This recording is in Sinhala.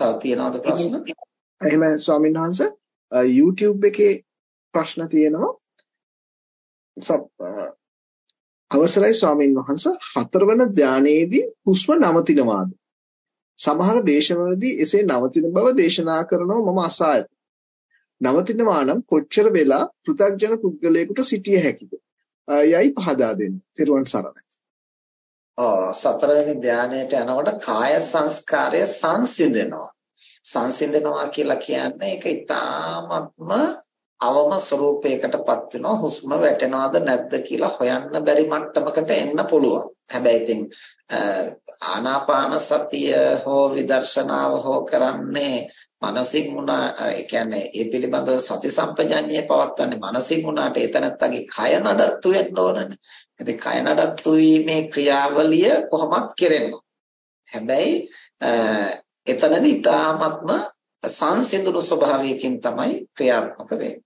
තව තියෙනවද ප්‍රශ්න? එහෙම ස්වාමීන් වහන්සේ YouTube එකේ ප්‍රශ්න තියෙනවා. අවසරයි ස්වාමීන් වහන්සේ හතරවන ධානයේදී හුස්ම නවතිනවාද? සමහර දේශනවලදී එසේ නවතින බව දේශනා කරනව මම අසා ඇත. නවතිනවා නම් කොච්චර වෙලා පෘථග්ජන පුද්ගලයෙකුට සිටිය හැකිද? යයි පහදා දෙන්න. ත්වන් සරණයි. සතරවෙනි ධානයට යනකොට කාය සංස්කාරය සංසිඳෙනවා. සංසිඳෙනවා කියලා කියන්නේ ඒක ඊ타ත්ම අවම ස්වરૂපයකටපත් වෙනවා හුස්ම වැටෙනවද නැද්ද කියලා හොයන්න බැරි මට්ටමකට එන්න පුළුවන්. හැබැයි ඉතින් ආනාපාන සතිය හෝ විදර්ශනාව හෝ කරන්නේ මනසින් වුණා ඒ කියන්නේ ඒ පිළිබඳව සති සම්පජඤ්ඤය පවත්වන්නේ මනසින් වුණාට එතනත්තගේ කය නඩත්තු වෙන්න ඕනනේ. ඉතින් කය නඩත්තු වීමේ ක්‍රියාවලිය කොහොමත් කෙරෙනවා. හැබැයි එතනදී ඊටාත්ම සංසිඳුණු ස්වභාවයකින් තමයි ක්‍රියාත්මක වෙන්නේ.